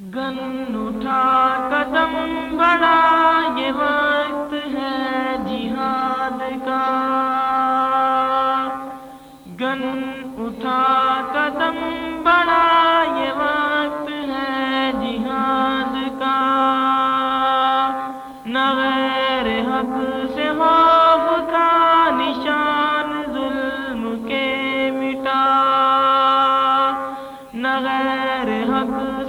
گن اٹھا قدم بڑا یہ وقت ہے جہاد کا۔ گن اٹھا قدم بڑا یہ وقت ہے جہاد کا۔ نہ غیر حق سے خوف کا نشان ظلم کے مٹا۔ نہ غیر حق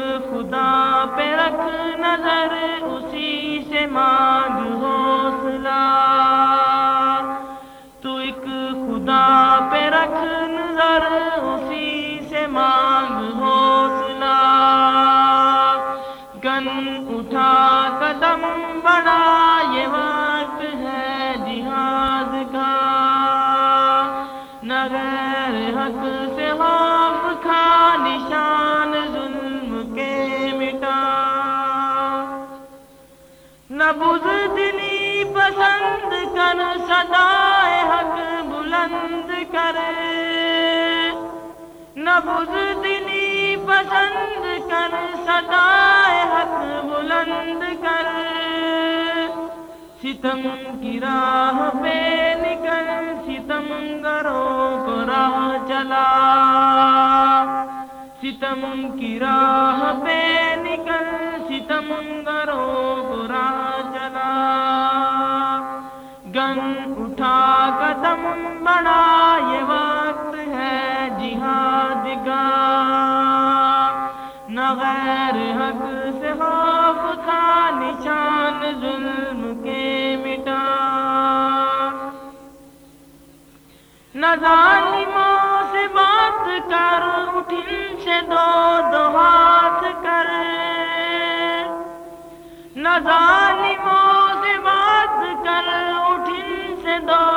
خدا پہ رکھ نظر، اسی سے مانگ حوصلہ۔ تو ایک خدا پہ رکھ نظر، اسی سے مانگ حوصلہ۔ گن اٹھا قدم بڑا یہ وقت ہے جہاد کا۔ نہ غیر حق سے نہ بزدلی پسند کر سدائے حق بلند کرے نہ بزدلی پسند کر سدائے حق بلند کر۔ ستم کی راہ پہ نکل، ستم گروں کو راہ چلا۔ ستم کی راہ پہ نکل، ستم گروں قدم بڑا یہ وقت ہے جہاد کا نہ غیر حق سے خوف کا نشان ظلم کے مٹا نہ ظالموں سے بات کر اٹھن سے دو دو ہاتھ کر نہ ظالموں سے بات کر اٹھن سے دو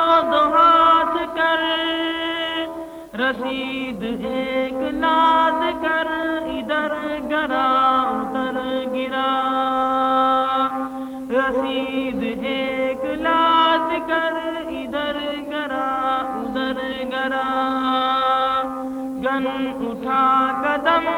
رسید ایک ناد کر ادھر گرا ادھر گرا۔ رسید ایک ناد کر ادھر گرا ادھر گرا۔ گن اٹھا قدم